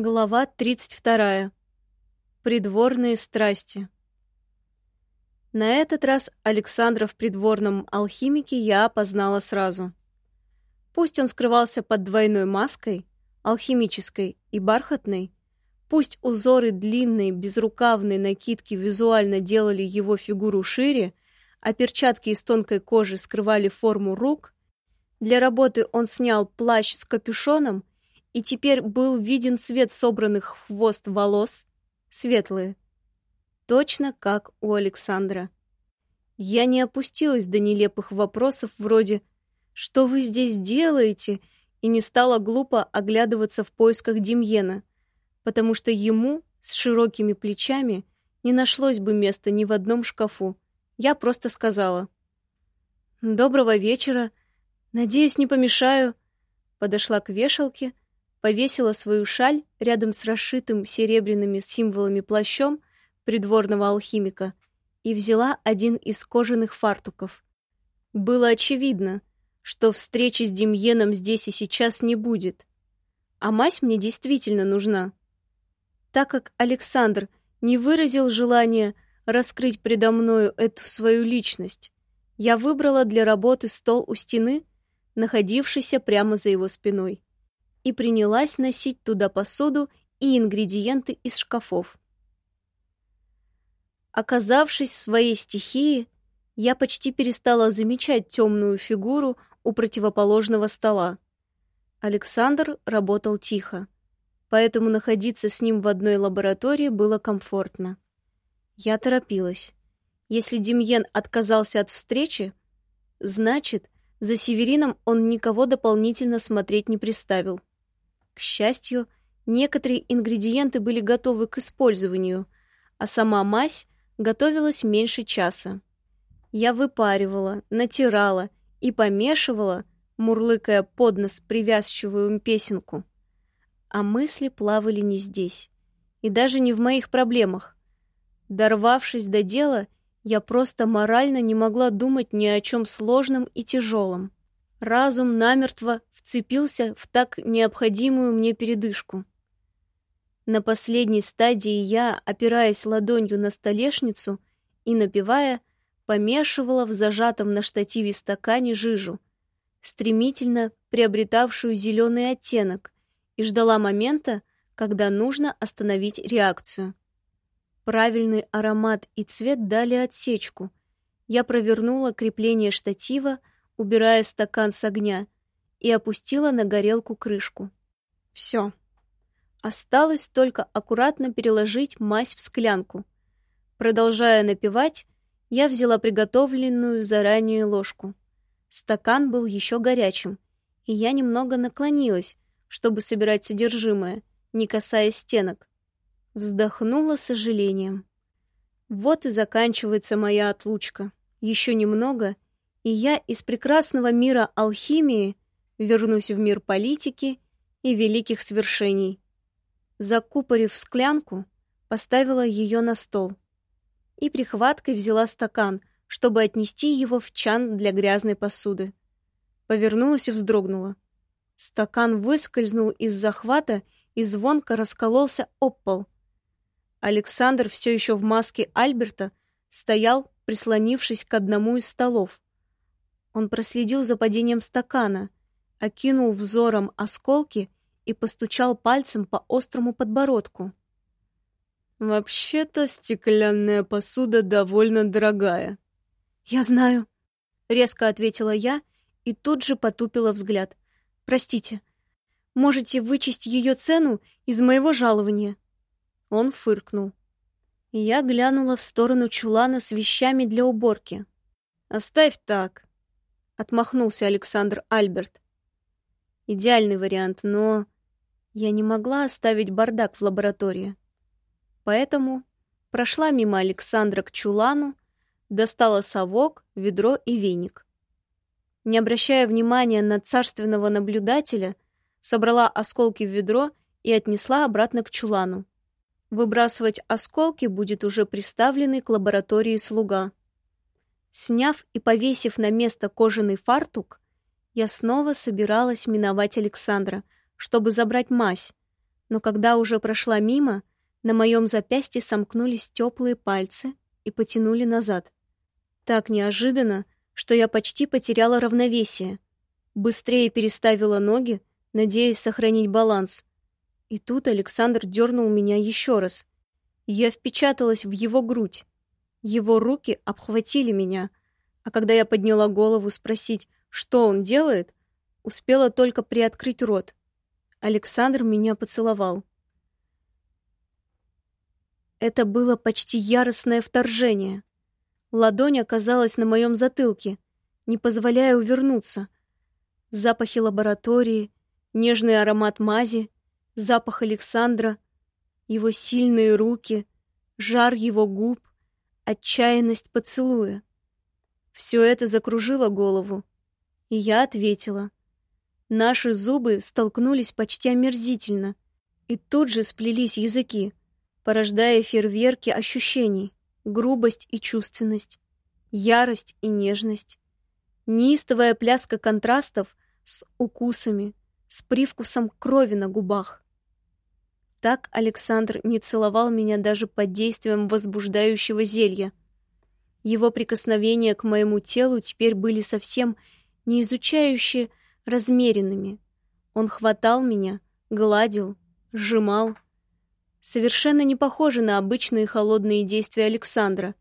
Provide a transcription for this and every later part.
Глава 32. Придворные страсти. На этот раз Александра в придворном алхимике я опознала сразу. Пусть он скрывался под двойной маской, алхимической и бархатной, пусть узоры длинной безрукавной накидки визуально делали его фигуру шире, а перчатки из тонкой кожи скрывали форму рук, для работы он снял плащ с капюшоном, и теперь был виден цвет собранных хвост волос, светлые, точно как у Александра. Я не опустилась до нелепых вопросов вроде «Что вы здесь делаете?» и не стала глупо оглядываться в поисках Демьена, потому что ему с широкими плечами не нашлось бы места ни в одном шкафу. Я просто сказала «Доброго вечера», «Надеюсь, не помешаю». Подошла к вешалке, повесила свою шаль рядом с расшитым серебряными символами плащом придворного алхимика и взяла один из кожаных фартуков. Было очевидно, что встречи с Демьеном здесь и сейчас не будет. А мазь мне действительно нужна. Так как Александр не выразил желания раскрыть предо мною эту свою личность, я выбрала для работы стол у стены — находившийся прямо за его спиной, и принялась носить туда посуду и ингредиенты из шкафов. Оказавшись в своей стихии, я почти перестала замечать темную фигуру у противоположного стола. Александр работал тихо, поэтому находиться с ним в одной лаборатории было комфортно. Я торопилась. Если Демьен отказался от встречи, значит, за Северином он никого дополнительно смотреть не приставил. К счастью, некоторые ингредиенты были готовы к использованию, а сама мазь готовилась меньше часа. Я выпаривала, натирала и помешивала, мурлыкая под нос привязчивую песенку. А мысли плавали не здесь, и даже не в моих проблемах. Дорвавшись до дела, я просто морально не могла думать ни о чем сложном и тяжелом. Разум намертво вцепился в так необходимую мне передышку. На последней стадии я, опираясь ладонью на столешницу и напивая, помешивала в зажатом на штативе стакане жижу, стремительно приобретавшую зеленый оттенок, и ждала момента, когда нужно остановить реакцию. Правильный аромат и цвет дали отсечку. Я провернула крепление штатива, убирая стакан с огня, и опустила на горелку крышку. Все. Осталось только аккуратно переложить мазь в склянку. Продолжая напевать, я взяла приготовленную заранее ложку. Стакан был еще горячим, и я немного наклонилась, чтобы собирать содержимое, не касаясь стенок. Вздохнула с сожалением. Вот и заканчивается моя отлучка. Еще немного, и я из прекрасного мира алхимии вернусь в мир политики и великих свершений. Закупорив склянку, поставила ее на стол и прихваткой взяла стакан, чтобы отнести его в чан для грязной посуды. Повернулась и вздрогнула. Стакан выскользнул из захвата и звонко раскололся об пол — Александр все еще в маске Альберта стоял, прислонившись к одному из столов. Он проследил за падением стакана, окинул взором осколки и постучал пальцем по острому подбородку. «Вообще-то стеклянная посуда довольно дорогая». «Я знаю», — резко ответила я и тут же потупила взгляд. «Простите, можете вычесть ее цену из моего жалования?» Он фыркнул. Я глянула в сторону чулана с вещами для уборки. «Оставь так», — отмахнулся Александр Альберт. «Идеальный вариант, но я не могла оставить бардак в лаборатории. Поэтому прошла мимо Александра к чулану, достала совок, ведро и веник. Не обращая внимания на царственного наблюдателя, собрала осколки в ведро и отнесла обратно к чулану. Выбрасывать осколки будет уже приставленный к лаборатории слуга. Сняв и повесив на место кожаный фартук, я снова собиралась миновать Александра, чтобы забрать мазь, Но когда уже прошла мимо, на моем запястье сомкнулись теплые пальцы и потянули назад. Так неожиданно, что я почти потеряла равновесие. Быстрее переставила ноги, надеясь сохранить баланс. И тут Александр дернул меня еще раз. Я впечаталась в его грудь. Его руки обхватили меня, а когда я подняла голову спросить, что он делает, успела только приоткрыть рот. Александр меня поцеловал. Это было почти яростное вторжение. Ладонь оказалась на моем затылке, не позволяя увернуться. Запахи лаборатории, нежный аромат мази, запах Александра, его сильные руки, жар его губ, отчаянность поцелуя. Все это закружило голову, и я ответила. Наши зубы столкнулись почти омерзительно, и тут же сплелись языки, порождая фейерверки ощущений, грубость и чувственность, ярость и нежность, неистовая пляска контрастов с укусами, с привкусом крови на губах. Так Александр не целовал меня даже под действием возбуждающего зелья. Его прикосновения к моему телу теперь были совсем не изучающие, размеренными. Он хватал меня, гладил, сжимал. Совершенно не похоже на обычные холодные действия Александра.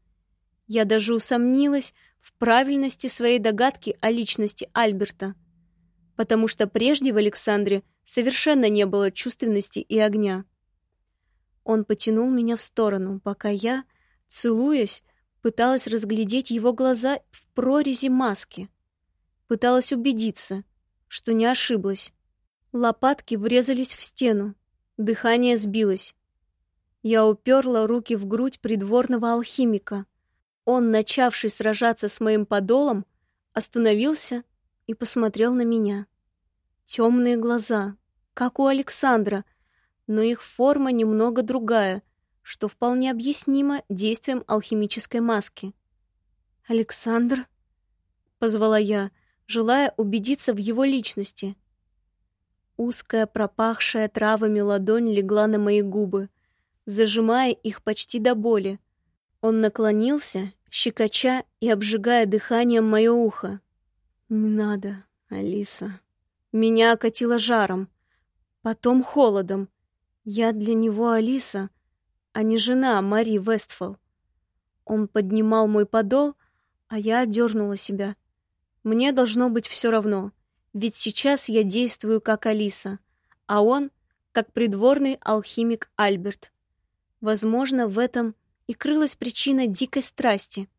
Я даже усомнилась в правильности своей догадки о личности Альберта, потому что прежде в Александре – совершенно не было чувственности и огня. Он потянул меня в сторону, пока я, целуясь, пыталась разглядеть его глаза в прорези маски. Пыталась убедиться, что не ошиблась. Лопатки врезались в стену, дыхание сбилось. Я уперла руки в грудь придворного алхимика. Он, начавший сражаться с моим подолом, остановился и посмотрел на меня. Темные глаза, как у Александра, но их форма немного другая, что вполне объяснимо действием алхимической маски. «Александр?» — позвала я, желая убедиться в его личности. Узкая, пропахшая травами ладонь легла на мои губы, зажимая их почти до боли. Он наклонился, щекоча и обжигая дыханием мое ухо. «Не надо, Алиса». Меня окатило жаром, потом холодом. Я для него Алиса, а не жена Мари Вестфол. Он поднимал мой подол, а я дернула себя. Мне должно быть все равно, ведь сейчас я действую как Алиса, а он как придворный алхимик Альберт. Возможно, в этом и крылась причина дикой страсти.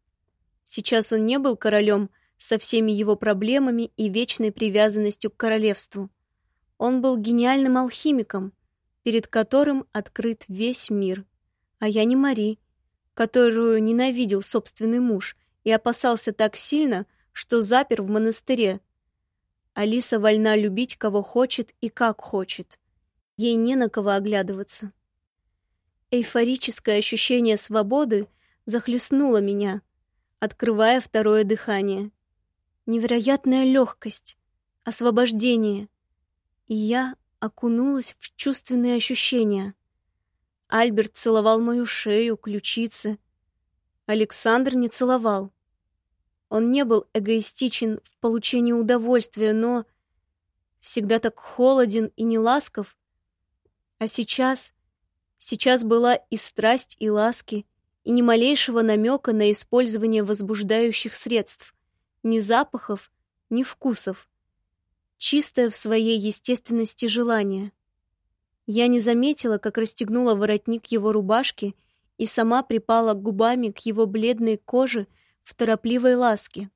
Сейчас он не был королем, со всеми его проблемами и вечной привязанностью к королевству. Он был гениальным алхимиком, перед которым открыт весь мир. А я не Мари, которую ненавидел собственный муж и опасался так сильно, что запер в монастыре. Алиса вольна любить кого хочет и как хочет. Ей не на кого оглядываться. Эйфорическое ощущение свободы захлестнуло меня, открывая второе дыхание невероятная легкость, освобождение. И я окунулась в чувственные ощущения. Альберт целовал мою шею, ключицы. Александр не целовал. Он не был эгоистичен в получении удовольствия, но всегда так холоден и неласков. А сейчас... Сейчас была и страсть, и ласки, и ни малейшего намека на использование возбуждающих средств ни запахов, ни вкусов. Чистое в своей естественности желание. Я не заметила, как расстегнула воротник его рубашки и сама припала губами к его бледной коже в торопливой ласке.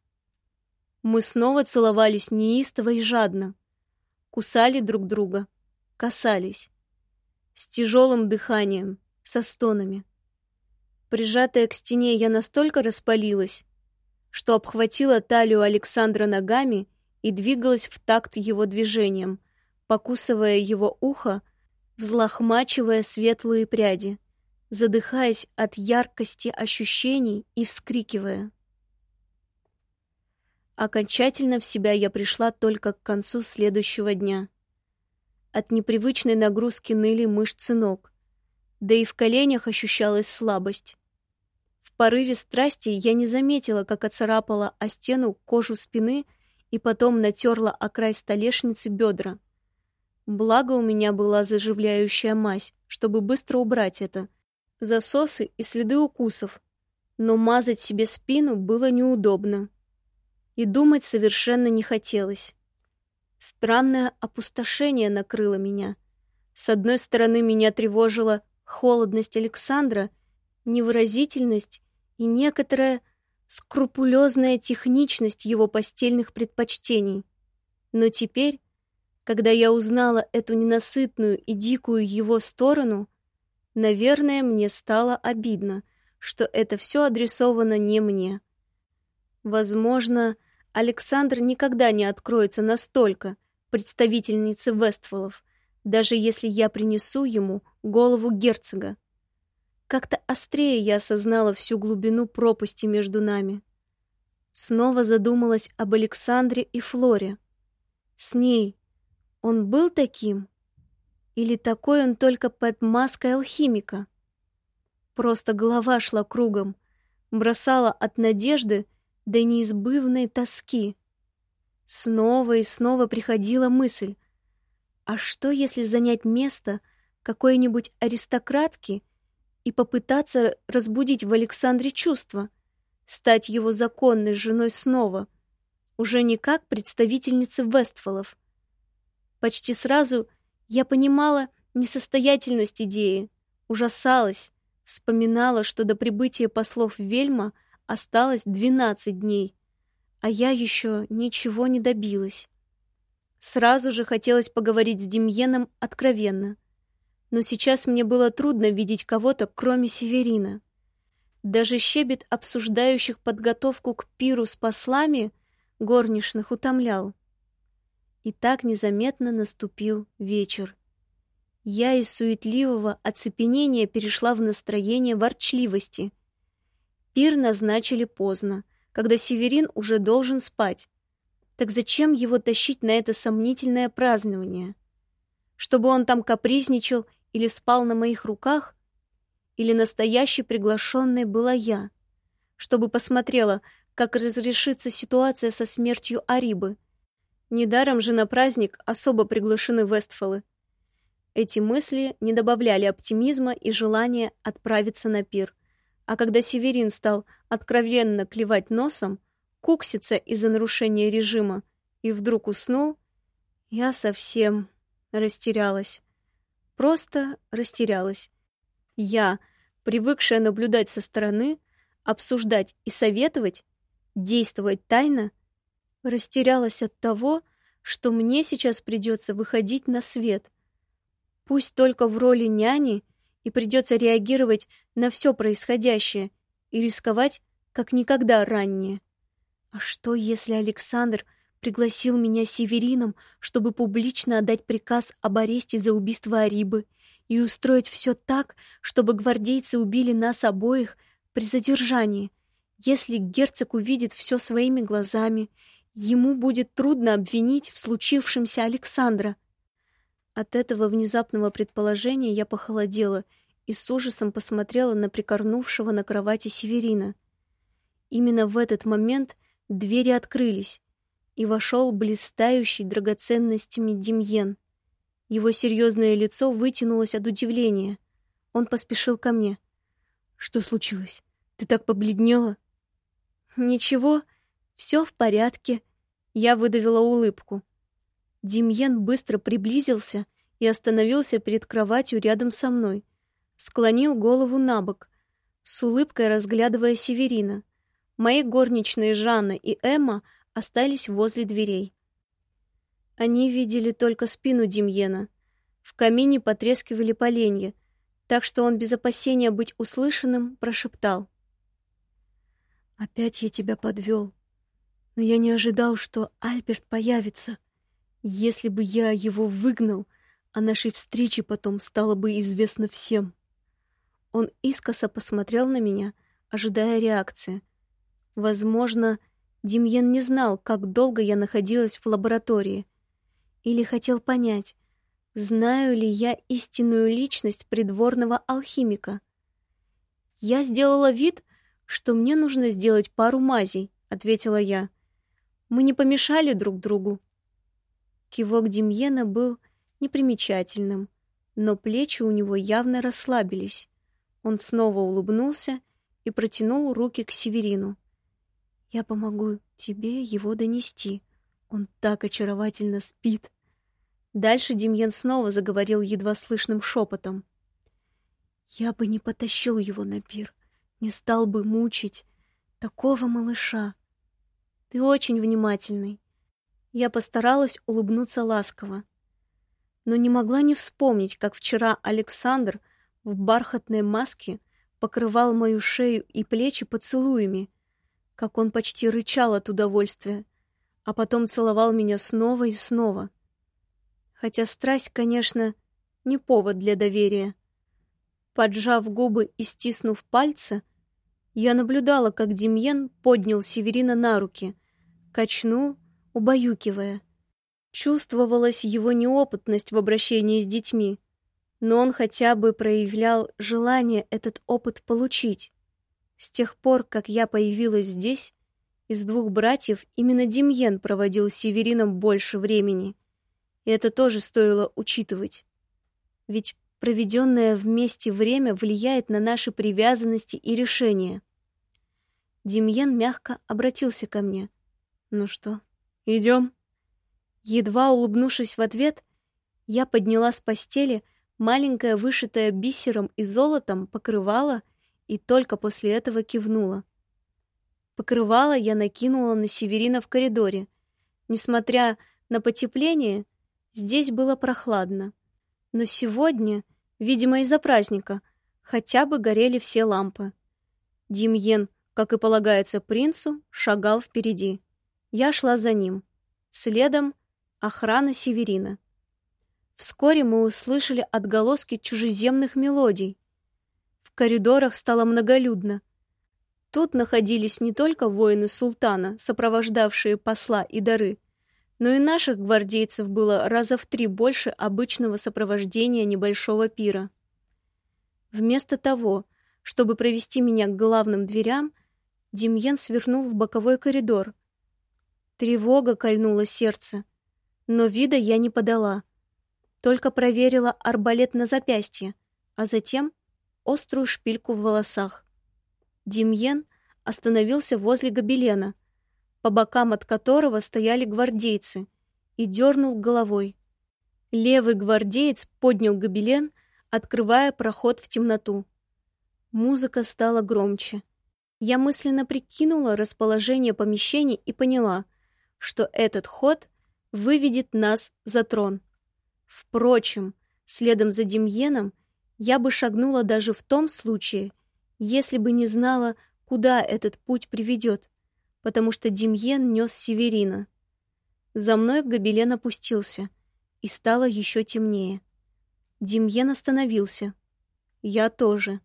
Мы снова целовались неистово и жадно. Кусали друг друга, касались. С тяжелым дыханием, со стонами. Прижатая к стене, я настолько распалилась, что обхватила талию Александра ногами и двигалась в такт его движением, покусывая его ухо, взлохмачивая светлые пряди, задыхаясь от яркости ощущений и вскрикивая. Окончательно в себя я пришла только к концу следующего дня. От непривычной нагрузки ныли мышцы ног. Да и в коленях ощущалась слабость. Порыве страсти я не заметила, как оцарапала о стену кожу спины и потом натерла о край столешницы бедра. Благо у меня была заживляющая мазь, чтобы быстро убрать это. Засосы и следы укусов. Но мазать себе спину было неудобно. И думать совершенно не хотелось. Странное опустошение накрыло меня. С одной стороны, меня тревожила холодность Александра, невыразительность и некоторая скрупулезная техничность его постельных предпочтений. Но теперь когда я узнала эту ненасытную и дикую его сторону, наверное, мне стало обидно, что это все адресовано не мне. Возможно, Александр никогда не откроется настолько представительнице Вестфолов, даже если я принесу ему голову герцога. Как-то острее я осознала всю глубину пропасти между нами. Снова задумалась об Александре и Флоре. С ней, он был таким? Или такой он только под маской алхимика? Просто голова шла кругом, бросала от надежды до неизбывной тоски. Снова и снова приходила мысль, а что если занять место какой-нибудь аристократки и попытаться разбудить в Александре чувства, стать его законной женой снова, уже не как представительницы Вестфолов, Почти сразу я понимала несостоятельность идеи, ужасалась, вспоминала, что до прибытия послов Вельма осталось 12 дней, а я еще ничего не добилась. Сразу же хотелось поговорить с Демьеном откровенно. Но сейчас мне было трудно видеть кого-то, кроме Северина. Даже щебет обсуждающих подготовку к пиру с послами горничных утомлял. И так незаметно наступил вечер. Я из суетливого оцепенения перешла в настроение ворчливости. Пир назначили поздно, когда Северин уже должен спать. Так зачем его тащить на это сомнительное празднование? Чтобы он там капризничал или спал на моих руках? Или настоящей приглашенной была я? Чтобы посмотрела, как разрешится ситуация со смертью Арибы — Недаром же на праздник особо приглашены Вестфолы. Эти мысли не добавляли оптимизма и желания отправиться на пир. А когда Северин стал откровенно клевать носом, кукситься из-за нарушения режима и вдруг уснул, я совсем растерялась. Просто растерялась. Я, привыкшая наблюдать со стороны, обсуждать и советовать, действовать тайно — Растерялась от того, что мне сейчас придется выходить на свет. Пусть только в роли няни, и придется реагировать на все происходящее и рисковать, как никогда ранее. А что, если Александр пригласил меня Северином, чтобы публично отдать приказ об аресте за убийство Арибы и устроить все так, чтобы гвардейцы убили нас обоих при задержании? Если герцог увидит все своими глазами Ему будет трудно обвинить в случившемся Александра. От этого внезапного предположения я похолодела и с ужасом посмотрела на прикорнувшего на кровати Северина. Именно в этот момент двери открылись, и вошел блистающий драгоценностями Демьен. Его серьезное лицо вытянулось от удивления. Он поспешил ко мне. «Что случилось? Ты так побледнела?» «Ничего», все в порядке. Я выдавила улыбку. Демьен быстро приблизился и остановился перед кроватью рядом со мной. Склонил голову на бок, с улыбкой разглядывая Северина. Мои горничные Жанна и Эмма остались возле дверей. Они видели только спину Демьена. В камине потрескивали поленья, так что он без опасения быть услышанным прошептал. «Опять я тебя подвел но я не ожидал, что Альберт появится. Если бы я его выгнал, о нашей встрече потом стало бы известно всем. Он искоса посмотрел на меня, ожидая реакции. Возможно, Демьен не знал, как долго я находилась в лаборатории, или хотел понять, Знаю ли я истинную личность придворного алхимика? Я сделала вид, что мне нужно сделать пару мазей, ответила я. Мы не помешали друг другу. Кивок Демьена был непримечательным, но плечи у него явно расслабились. Он снова улыбнулся и протянул руки к Северину. «Я помогу тебе его донести. Он так очаровательно спит». Дальше Демьен снова заговорил едва слышным шепотом. «Я бы не потащил его на пир, не стал бы мучить такого малыша. Ты очень внимательный». Я постаралась улыбнуться ласково, но не могла не вспомнить, как вчера Александр в бархатной маске покрывал мою шею и плечи поцелуями, как он почти рычал от удовольствия, а потом целовал меня снова и снова. Хотя страсть, конечно, не повод для доверия. Поджав губы и стиснув пальцы, я наблюдала, как Демьен поднял Северина на руки, качнул, убаюкивая. Чувствовалась его неопытность в обращении с детьми, но он хотя бы проявлял желание этот опыт получить. С тех пор, как я появилась здесь, из двух братьев именно Демьен проводил с Северином больше времени. И это тоже стоило учитывать. Ведь проведенное вместе время влияет на наши привязанности и решения. Демьен мягко обратился ко мне. «Ну что, идем?» Едва улыбнувшись в ответ, я подняла с постели маленькое вышитое бисером и золотом покрывало и только после этого кивнула. Покрывало я накинула на Северина в коридоре. Несмотря на потепление, здесь было прохладно. Но сегодня, видимо, из-за праздника, хотя бы горели все лампы. Демьен, как и полагается принцу, шагал впереди. Я шла за ним. Следом охрана Северина. Вскоре мы услышали отголоски чужеземных мелодий. В коридорах стало многолюдно. Тут находились не только воины султана, сопровождавшие посла и дары, но и наших гвардейцев было раза в три больше обычного сопровождения небольшого пира. Вместо того, чтобы провести меня к главным дверям, Демьен свернул в боковой коридор. Тревога кольнула сердце но вида я не подала. Только проверила арбалет на запястье, а затем острую шпильку в волосах. Демьен остановился возле гобелена, по бокам от которого стояли гвардейцы, и дернул головой. Левый гвардеец поднял гобелен, открывая проход в темноту. Музыка стала громче. Я мысленно прикинула расположение помещений и поняла, что этот ход выведет нас за трон. Впрочем, следом за Демьеном я бы шагнула даже в том случае, если бы не знала, куда этот путь приведет, потому что Демьен нес Северина. За мной гобелен опустился, и стало еще темнее. Демьен остановился. Я тоже.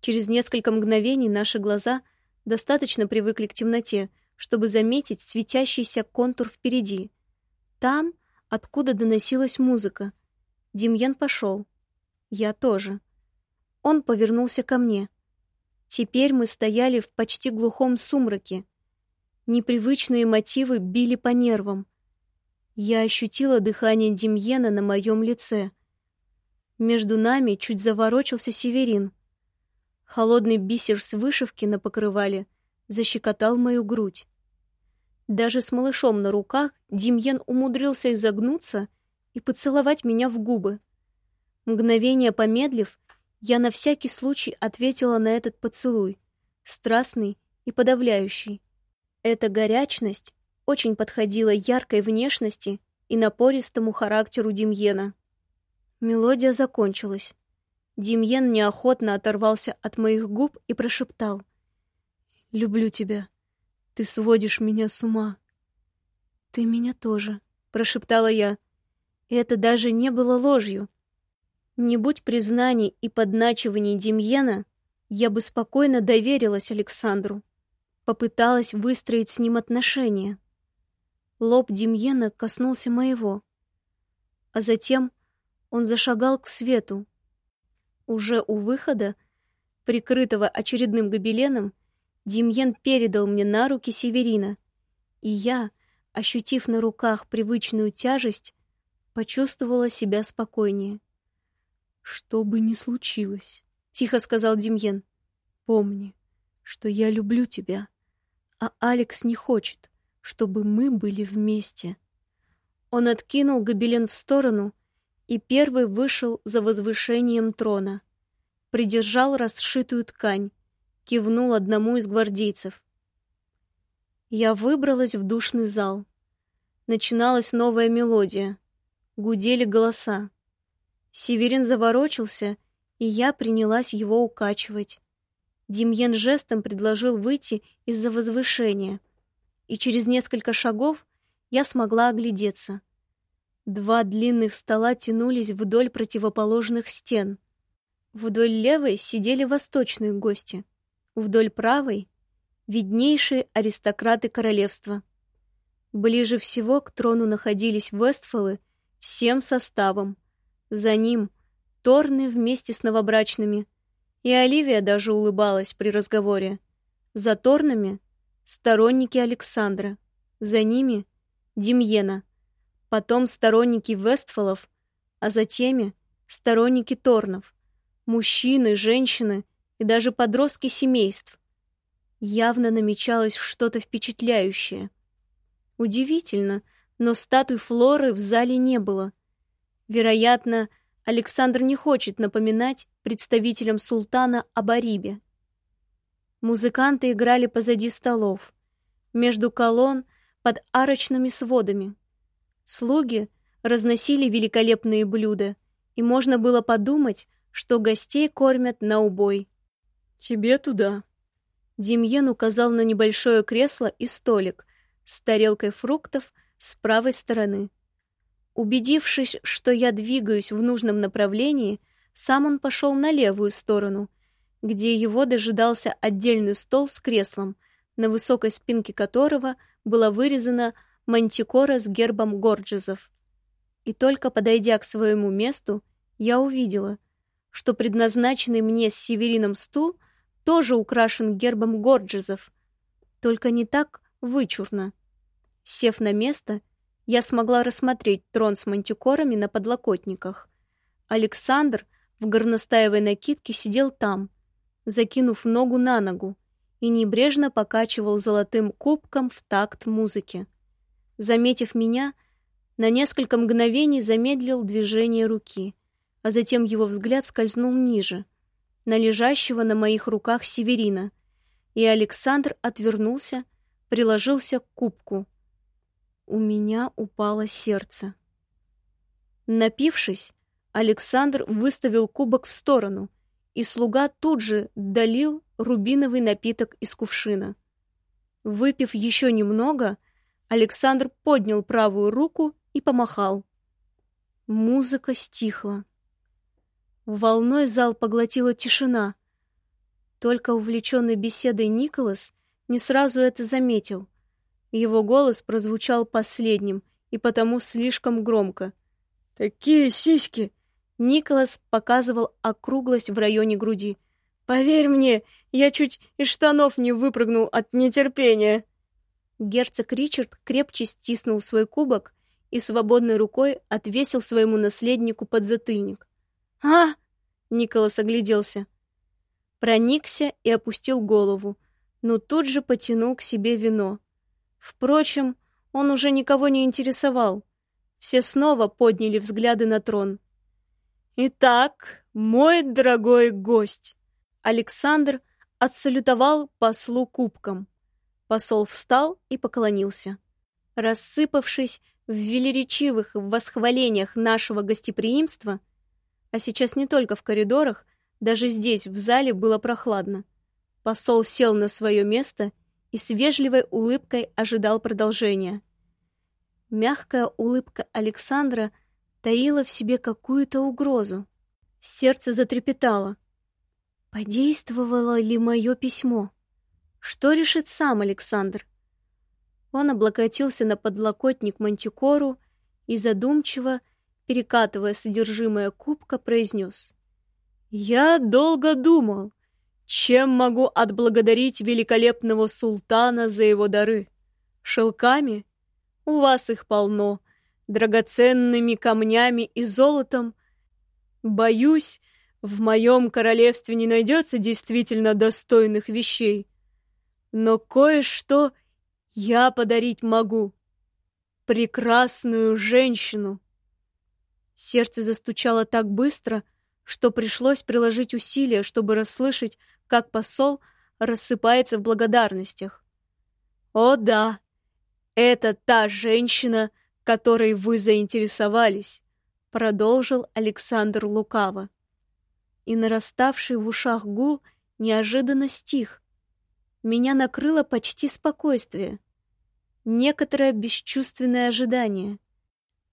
Через несколько мгновений наши глаза достаточно привыкли к темноте, чтобы заметить светящийся контур впереди — там, откуда доносилась музыка. Демьян пошел. Я тоже. Он повернулся ко мне. Теперь мы стояли в почти глухом сумраке. Непривычные мотивы били по нервам. Я ощутила дыхание Демьена на моем лице. Между нами чуть заворочился Северин. Холодный бисер с вышивки на покрывале защекотал мою грудь. Даже с малышом на руках Демьен умудрился изогнуться и поцеловать меня в губы. Мгновение помедлив, я на всякий случай ответила на этот поцелуй, страстный и подавляющий. Эта горячность очень подходила яркой внешности и напористому характеру Демьена. Мелодия закончилась. Демьен неохотно оторвался от моих губ и прошептал. «Люблю тебя». Ты сводишь меня с ума. Ты меня тоже, прошептала я. И это даже не было ложью. Не будь признаний и подначиваний Демьена, я бы спокойно доверилась Александру, попыталась выстроить с ним отношения. Лоб Демьена коснулся моего, а затем Он зашагал к свету. Уже у выхода, прикрытого очередным гобеленом, Демьен передал мне на руки Северина, и я, ощутив на руках привычную тяжесть, почувствовала себя спокойнее. «Что бы ни случилось», — тихо сказал Демьен, — «помни, что я люблю тебя, а Алекс не хочет, чтобы мы были вместе». Он откинул гобелен в сторону и первый вышел за возвышением трона. Придержал расшитую ткань, кивнул одному из гвардейцев. Я выбралась в душный зал. Начиналась новая мелодия. Гудели голоса. Северин заворочился, и я принялась его укачивать. Демьен жестом предложил выйти из-за возвышения, и через несколько шагов я смогла оглядеться. Два длинных стола тянулись вдоль противоположных стен. Вдоль левой сидели восточные гости, вдоль правой — виднейшие аристократы королевства. Ближе всего к трону находились Вестфолы всем составом. За ним — Торны вместе с новобрачными. И Оливия даже улыбалась при разговоре. За Торнами — сторонники Александра. За ними — Демьена. Потом сторонники Вестфолов, а за теми — сторонники Торнов. Мужчины, женщины и даже подростки семейств. Явно намечалось что-то впечатляющее — Удивительно, но статуй Флоры в зале не было. Вероятно, Александр не хочет напоминать представителям султана об Арибе. Музыканты играли позади столов, между колонн, под арочными сводами. Слуги разносили великолепные блюда, и можно было подумать, что гостей кормят на убой. «Тебе туда». Демьен указал на небольшое кресло и столик, с тарелкой фруктов с правой стороны. Убедившись, что я двигаюсь в нужном направлении, сам он пошел на левую сторону, где его дожидался отдельный стол с креслом, на высокой спинке которого была вырезана мантикора с гербом Горджезов. И только подойдя к своему месту, я увидела, что предназначенный мне с Северином стул тоже украшен гербом Горджезов, только не так вычурно. Сев на место, я смогла рассмотреть трон с мантикорами на подлокотниках. Александр в горностаевой накидке сидел там, закинув ногу на ногу, и небрежно покачивал золотым кубком в такт музыки. Заметив меня, на несколько мгновений замедлил движение руки, а затем его взгляд скользнул ниже, на лежащего на моих руках Северина, и Александр отвернулся, приложился к кубку — у меня упало сердце. Напившись, Александр выставил кубок в сторону, и слуга тут же долил рубиновый напиток из кувшина. Выпив еще немного, Александр поднял правую руку и помахал. Музыка стихла. Волной зал поглотила тишина. Только увлеченный беседой Николас не сразу это заметил. Его голос прозвучал последним и потому слишком громко. «Такие сиськи!» Николас показывал округлость в районе груди. «Поверь мне, я чуть из штанов не выпрыгнул от нетерпения!» Герцог Ричард крепче стиснул свой кубок и свободной рукой отвесил своему наследнику подзатыльник. «А!» — Николас огляделся. Проникся и опустил голову, но тут же потянул к себе вино. Впрочем, он уже никого не интересовал. Все снова подняли взгляды на трон. «Итак, мой дорогой гость!» Александр отсалютовал послу кубком. Посол встал и поклонился. Рассыпавшись в велеречивых восхвалениях нашего гостеприимства, а сейчас не только в коридорах, даже здесь, в зале, было прохладно, посол сел на свое место и с вежливой улыбкой ожидал продолжения. Мягкая улыбка Александра таила в себе какую-то угрозу. Сердце затрепетало. Подействовало ли мое письмо? Что решит сам Александр? Он облокотился на подлокотник мантикору и задумчиво перекатывая содержимое кубка, произнес. «Я долго думал, чем могу отблагодарить великолепного султана за его дары. Шелками? У вас их полно. Драгоценными камнями и золотом. Боюсь, в моем королевстве не найдется действительно достойных вещей. Но кое-что я подарить могу. Прекрасную женщину. Сердце застучало так быстро, что пришлось приложить усилия, чтобы расслышать, как посол рассыпается в благодарностях. «О да, это та женщина, которой вы заинтересовались», продолжил Александр лукаво. И нараставший в ушах гул неожиданно стих. Меня накрыло почти спокойствие. Некоторое бесчувственное ожидание.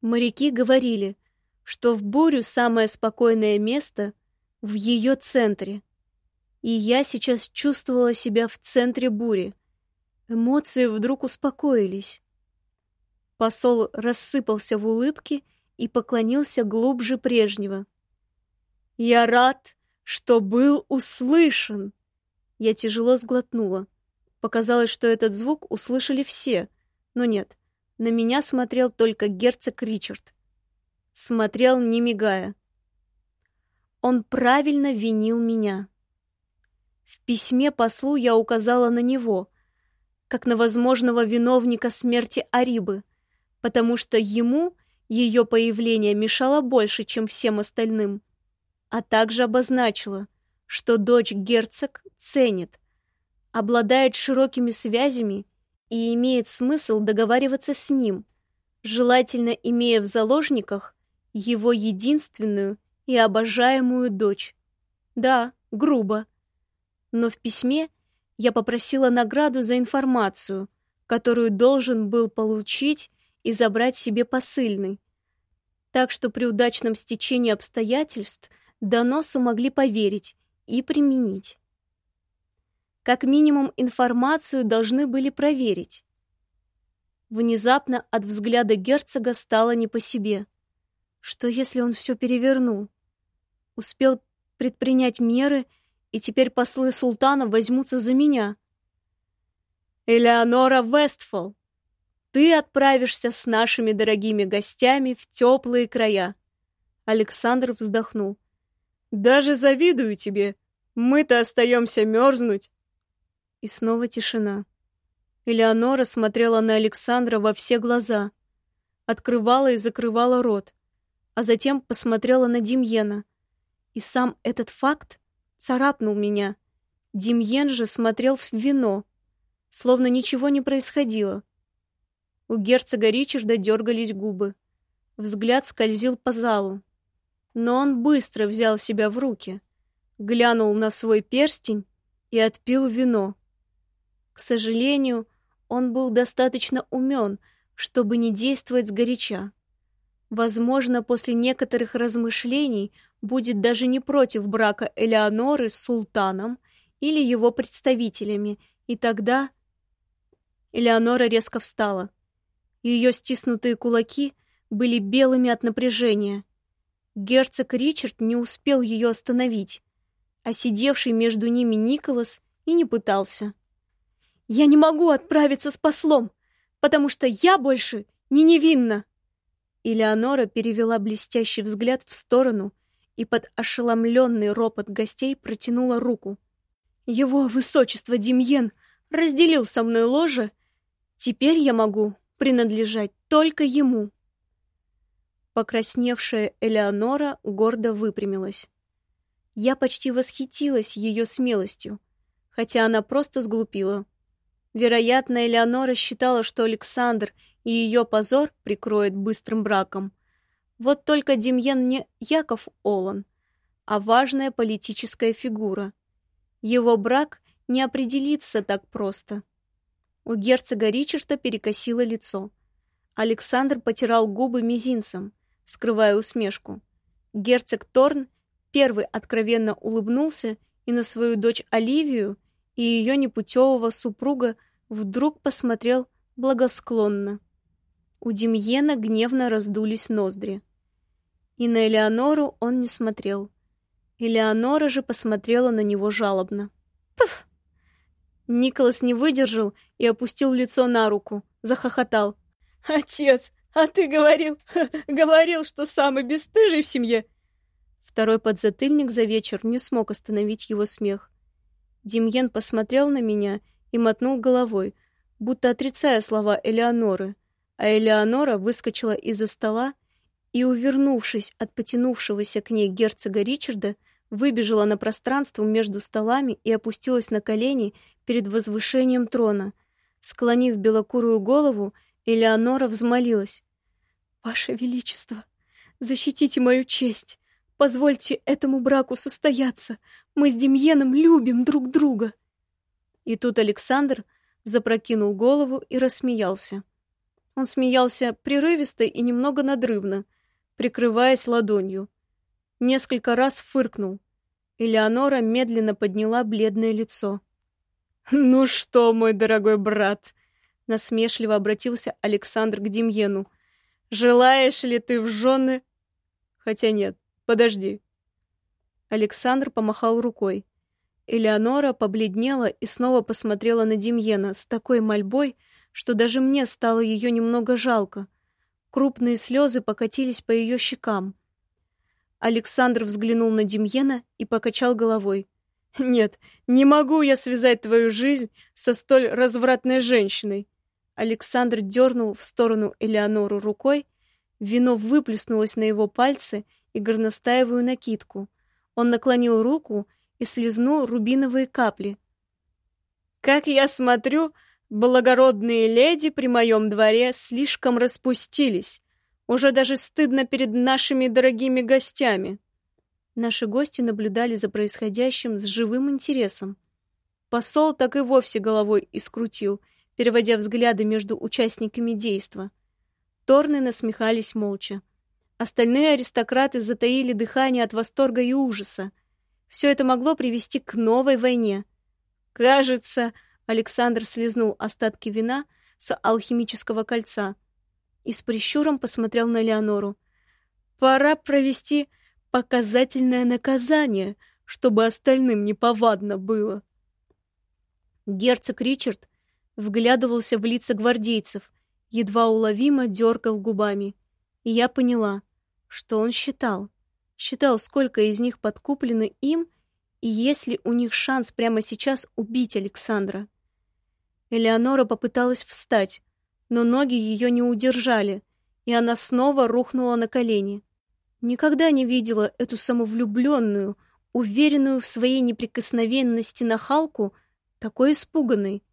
Моряки говорили, что в бурю самое спокойное место в ее центре. И я сейчас чувствовала себя в центре бури. Эмоции вдруг успокоились. Посол рассыпался в улыбке и поклонился глубже прежнего. «Я рад, что был услышан!» Я тяжело сглотнула. Показалось, что этот звук услышали все, но нет, на меня смотрел только герцог Ричард. Смотрел, не мигая. Он правильно винил меня. В письме послу я указала на него, как на возможного виновника смерти Арибы, потому что ему ее появление мешало больше, чем всем остальным, а также обозначила, что дочь герцог ценит, обладает широкими связями и имеет смысл договариваться с ним, желательно имея в заложниках его единственную и обожаемую дочь. Да, грубо, но в письме я попросила награду за информацию, которую должен был получить и забрать себе посыльный. Так что при удачном стечении обстоятельств доносу могли поверить и применить. Как минимум информацию должны были проверить. Внезапно от взгляда герцога стало не по себе. Что если он все перевернул? Успел предпринять меры и теперь послы султана возьмутся за меня. Элеонора Вестфол, ты отправишься с нашими дорогими гостями в теплые края. Александр вздохнул. Даже завидую тебе. Мы-то остаемся мерзнуть. И снова тишина. Элеонора смотрела на Александра во все глаза, открывала и закрывала рот, а затем посмотрела на Демьена. И сам этот факт царапнул меня. Демьен же смотрел в вино, словно ничего не происходило. У герцога Ричарда дергались губы. Взгляд скользил по залу. Но он быстро взял себя в руки, глянул на свой перстень и отпил вино. К сожалению, он был достаточно умен, чтобы не действовать сгоряча. Возможно, после некоторых размышлений будет даже не против брака Элеоноры с султаном или его представителями, и тогда... Элеонора резко встала. Ее стиснутые кулаки были белыми от напряжения. Герцог Ричард не успел ее остановить, а сидевший между ними Николас и не пытался. «Я не могу отправиться с послом, потому что я больше не невинна!» Элеонора перевела блестящий взгляд в сторону — и под ошеломленный ропот гостей протянула руку. «Его высочество Демьен разделил со мной ложе. Теперь я могу принадлежать только ему». Покрасневшая Элеонора гордо выпрямилась. Я почти восхитилась ее смелостью, хотя она просто сглупила. Вероятно, Элеонора считала, что Александр и ее позор прикроет быстрым браком. Вот только Демьян не Яков Олан, а важная политическая фигура. Его брак не определится так просто. У герцога Ричарда перекосило лицо. Александр потирал губы мизинцем, скрывая усмешку. Герцог Торн первый откровенно улыбнулся и на свою дочь Оливию и ее непутевого супруга вдруг посмотрел благосклонно. У Демьена гневно раздулись ноздри. И на Элеонору он не смотрел. Элеонора же посмотрела на него жалобно. «Пф!» Николас не выдержал и опустил лицо на руку, захохотал. «Отец, а ты говорил, говорил, что самый бесстыжий в семье!» Второй подзатыльник за вечер не смог остановить его смех. Демьен посмотрел на меня и мотнул головой, будто отрицая слова Элеоноры, а Элеонора выскочила из-за стола и, увернувшись от потянувшегося к ней герцога Ричарда, выбежала на пространство между столами и опустилась на колени перед возвышением трона. Склонив белокурую голову, Элеонора взмолилась. «Ваше Величество, защитите мою честь! Позвольте этому браку состояться! Мы с Демьеном любим друг друга!» И тут Александр запрокинул голову и рассмеялся. Он смеялся прерывисто и немного надрывно, прикрываясь ладонью. Несколько раз фыркнул. Элеонора медленно подняла бледное лицо. «Ну что, мой дорогой брат?» Насмешливо обратился Александр к Демьену. «Желаешь ли ты в жены?» «Хотя нет, подожди». Александр помахал рукой. Элеонора побледнела и снова посмотрела на Демьена с такой мольбой, что даже мне стало ее немного жалко. Крупные слезы покатились по ее щекам. Александр взглянул на Демьена и покачал головой. «Нет, не могу я связать твою жизнь со столь развратной женщиной». Александр дернул в сторону Элеонору рукой, вино выплеснулось на его пальцы и горностаевую накидку. Он наклонил руку и слезнул рубиновые капли. «Как я смотрю, благородные леди при моем дворе слишком распустились. Уже даже стыдно перед нашими дорогими гостями. Наши гости наблюдали за происходящим с живым интересом. Посол так и вовсе головой искрутил, переводя взгляды между участниками действа. Торны насмехались молча. Остальные аристократы затаили дыхание от восторга и ужаса. Все это могло привести к новой войне. Кажется, Александр слезнул остатки вина с алхимического кольца — и с прищуром посмотрел на Леонору. «Пора провести показательное наказание, чтобы остальным неповадно было». Герцог Ричард вглядывался в лица гвардейцев, едва уловимо дергал губами. И я поняла, что он считал. Считал, сколько из них подкуплены им, и есть ли у них шанс прямо сейчас убить Александра. Элеонора попыталась встать, но ноги ее не удержали, и она снова рухнула на колени. Никогда не видела эту самовлюбленную, уверенную в своей неприкосновенности нахалку, такой испуганной.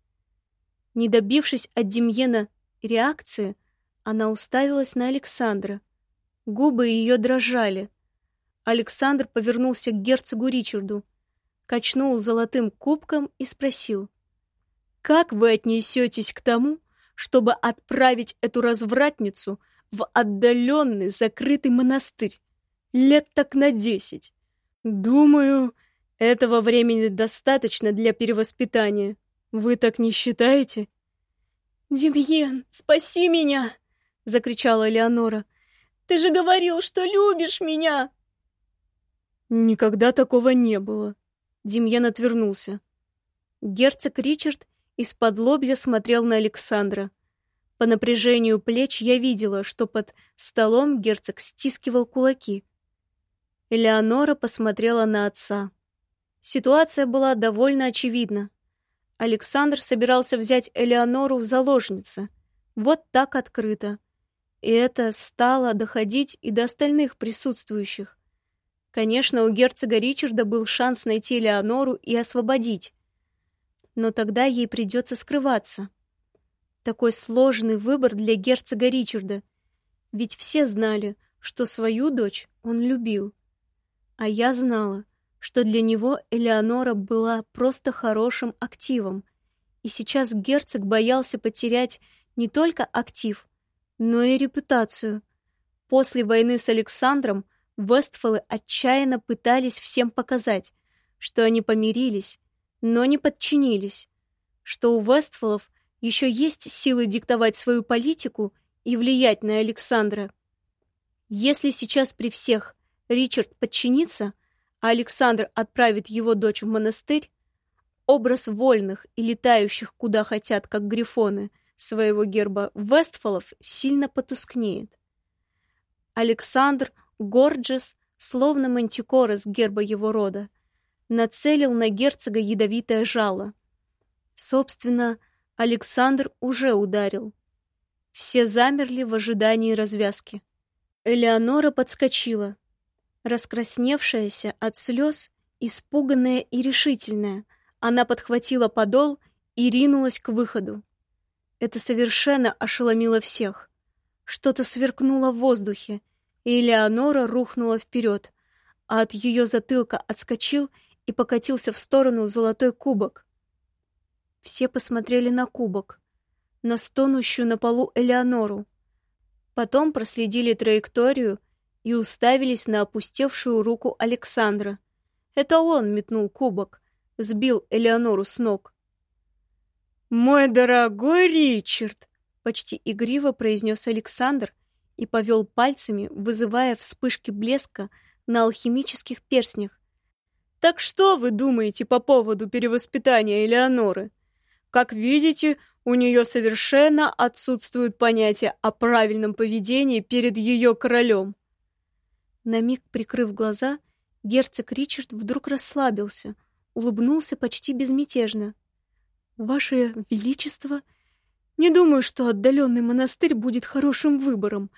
Не добившись от Демьена реакции, она уставилась на Александра. Губы ее дрожали. Александр повернулся к герцогу Ричарду, качнул золотым кубком и спросил. «Как вы отнесетесь к тому, чтобы отправить эту развратницу в отдаленный закрытый монастырь. Лет так на десять. Думаю, этого времени достаточно для перевоспитания. Вы так не считаете? «Демьен, спаси меня!» — закричала Леонора. «Ты же говорил, что любишь меня!» «Никогда такого не было!» Демьен отвернулся. Герцог Ричард из-под лобья смотрел на Александра. По напряжению плеч я видела, что под столом герцог стискивал кулаки. Элеонора посмотрела на отца. Ситуация была довольно очевидна. Александр собирался взять Элеонору в заложницы. Вот так открыто. И это стало доходить и до остальных присутствующих. Конечно, у герцога Ричарда был шанс найти Элеонору и освободить но тогда ей придется скрываться. Такой сложный выбор для герцога Ричарда, ведь все знали, что свою дочь он любил. А я знала, что для него Элеонора была просто хорошим активом, и сейчас герцог боялся потерять не только актив, но и репутацию. После войны с Александром Вестфолы отчаянно пытались всем показать, что они помирились, но не подчинились, что у Вестфолов еще есть силы диктовать свою политику и влиять на Александра. Если сейчас при всех Ричард подчинится, а Александр отправит его дочь в монастырь, образ вольных и летающих куда хотят, как грифоны, своего герба Вестфолов сильно потускнеет. Александр, Горджес, словно мантикора с герба его рода, нацелил на герцога ядовитое жало. Собственно, Александр уже ударил. Все замерли в ожидании развязки. Элеонора подскочила, раскрасневшаяся от слез, испуганная и решительная. Она подхватила подол и ринулась к выходу. Это совершенно ошеломило всех. Что-то сверкнуло в воздухе, и Элеонора рухнула вперед, а от ее затылка отскочил и покатился в сторону золотой кубок. Все посмотрели на кубок, на стонущую на полу Элеонору. Потом проследили траекторию и уставились на опустевшую руку Александра. Это он метнул кубок, сбил Элеонору с ног. «Мой дорогой Ричард!» — почти игриво произнес Александр и повел пальцами, вызывая вспышки блеска на алхимических перстнях. «Так что вы думаете по поводу перевоспитания Элеоноры? Как видите, у нее совершенно отсутствует понятие о правильном поведении перед ее королем». На миг прикрыв глаза, герцог Ричард вдруг расслабился, улыбнулся почти безмятежно. «Ваше Величество, не думаю, что отдаленный монастырь будет хорошим выбором.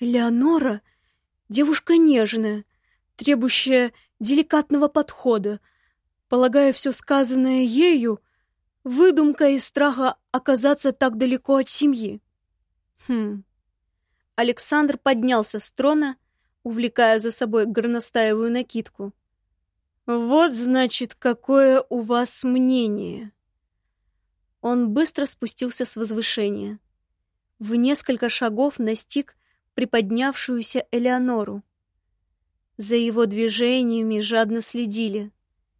Леонора — девушка нежная, требующая деликатного подхода. Полагаю, все сказанное ею — выдумка из страха оказаться так далеко от семьи». «Хм...» Александр поднялся с трона, увлекая за собой горностаевую накидку. «Вот, значит, какое у вас мнение!» Он быстро спустился с возвышения. В несколько шагов настиг приподнявшуюся Элеонору. За его движениями жадно следили.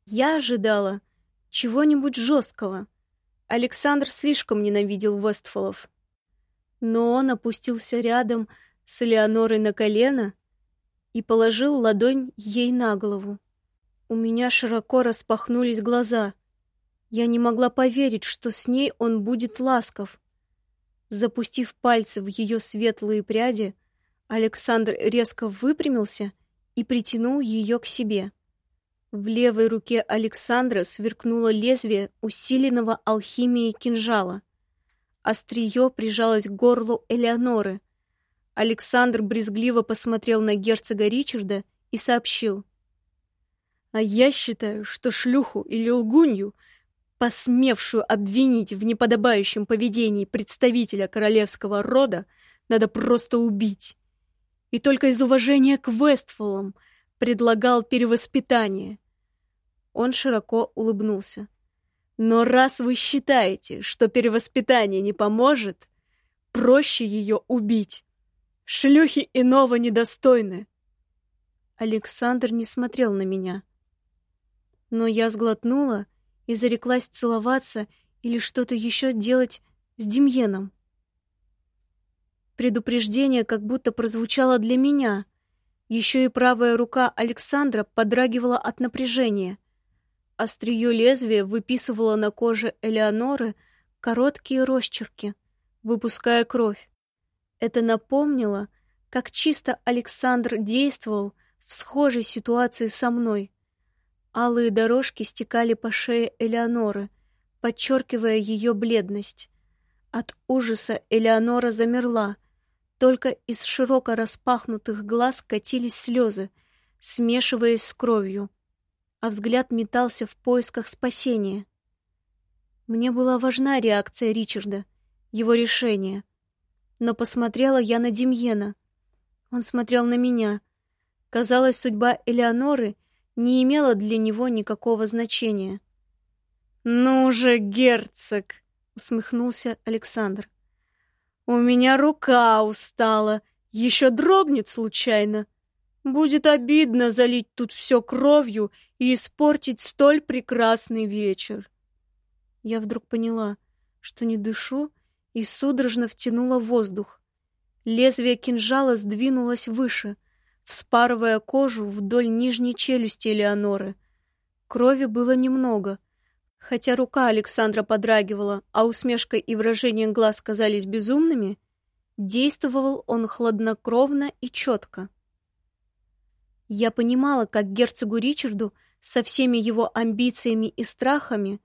Я ожидала чего-нибудь жесткого. Александр слишком ненавидел Вестфолов. Но он опустился рядом с Элеонорой на колено и положил ладонь ей на голову. У меня широко распахнулись глаза. Я не могла поверить, что с ней он будет ласков. Запустив пальцы в ее светлые пряди, Александр резко выпрямился и притянул ее к себе. В левой руке Александра сверкнуло лезвие усиленного алхимией кинжала. Острие прижалось к горлу Элеоноры. Александр брезгливо посмотрел на герцога Ричарда и сообщил — а я считаю, что шлюху или лгунью, посмевшую обвинить в неподобающем поведении представителя королевского рода, надо просто убить. И только из уважения к Вестфолам предлагал перевоспитание. Он широко улыбнулся. Но раз вы считаете, что перевоспитание не поможет, проще ее убить. Шлюхи иного недостойны. Александр не смотрел на меня но я сглотнула и зареклась целоваться или что-то еще делать с Демьеном. Предупреждение как будто прозвучало для меня. Еще и правая рука Александра подрагивала от напряжения. Острие лезвия выписывало на коже Элеоноры короткие росчерки, выпуская кровь. Это напомнило, как чисто Александр действовал в схожей ситуации со мной. Алые дорожки стекали по шее Элеоноры, подчеркивая ее бледность. От ужаса Элеонора замерла. Только из широко распахнутых глаз катились слезы, смешиваясь с кровью, а взгляд метался в поисках спасения. Мне была важна реакция Ричарда, его решение. Но посмотрела я на Демьена. Он смотрел на меня. Казалось, судьба Элеоноры — не имело для него никакого значения. «Ну же, герцог!» — усмехнулся Александр. «У меня рука устала, еще дрогнет случайно. Будет обидно залить тут все кровью и испортить столь прекрасный вечер». Я вдруг поняла, что не дышу, и судорожно втянула воздух. Лезвие кинжала сдвинулось выше, вспарывая кожу вдоль нижней челюсти Элеоноры. Крови было немного, хотя рука Александра подрагивала, а усмешка и выражение глаз казались безумными, действовал он хладнокровно и четко. Я понимала, как герцогу Ричарду со всеми его амбициями и страхами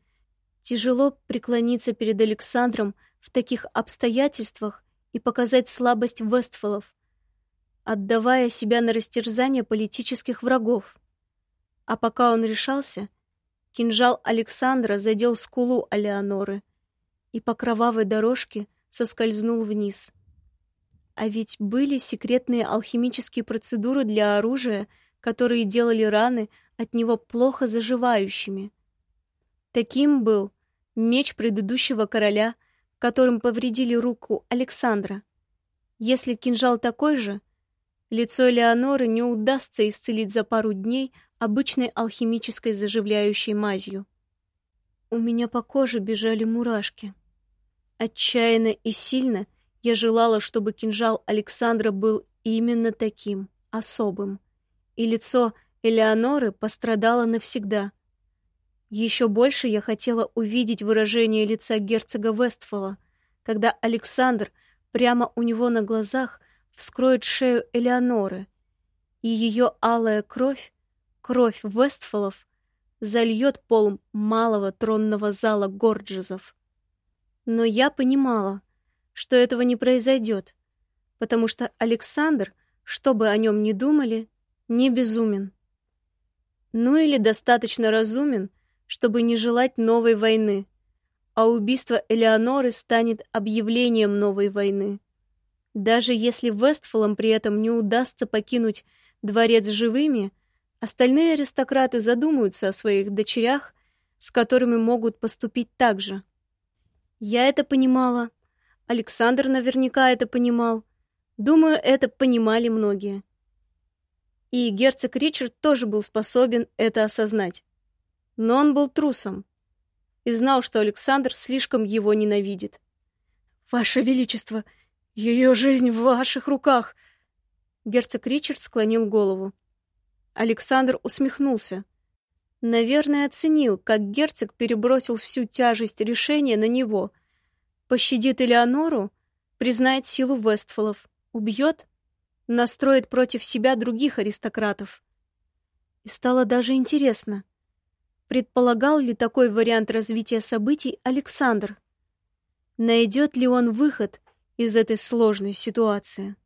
тяжело преклониться перед Александром в таких обстоятельствах и показать слабость Вестфолов, отдавая себя на растерзание политических врагов. А пока он решался, кинжал Александра задел скулу Алеоноры и по кровавой дорожке соскользнул вниз. А ведь были секретные алхимические процедуры для оружия, которые делали раны от него плохо заживающими. Таким был меч предыдущего короля — которым повредили руку Александра. Если кинжал такой же, лицо Леоноры не удастся исцелить за пару дней обычной алхимической заживляющей мазью. У меня по коже бежали мурашки. Отчаянно и сильно я желала, чтобы кинжал Александра был именно таким, особым, и лицо Элеоноры пострадало навсегда — еще больше я хотела увидеть выражение лица герцога Вестфола, когда Александр прямо у него на глазах вскроет шею Элеоноры, и ее алая кровь, кровь Вестфолов, зальет пол малого тронного зала Горджезов. Но я понимала, что этого не произойдет, потому что Александр, что бы о нем ни думали, не безумен. Ну или достаточно разумен, чтобы не желать новой войны, а убийство Элеоноры станет объявлением новой войны. Даже если Вестфолам при этом не удастся покинуть дворец живыми, остальные аристократы задумаются о своих дочерях, с которыми могут поступить так же. Я это понимала, Александр наверняка это понимал. Думаю, это понимали многие. И герцог Ричард тоже был способен это осознать. Но он был трусом и знал, что Александр слишком его ненавидит. «Ваше Величество, ее жизнь в ваших руках!» Герцог Ричард склонил голову. Александр усмехнулся. Наверное, оценил, как герцог перебросил всю тяжесть решения на него. Пощадит Элеонору, признает силу Вестфолов, убьет, настроит против себя других аристократов. И стало даже интересно, Предполагал ли такой вариант развития событий Александр? Найдет ли он выход из этой сложной ситуации?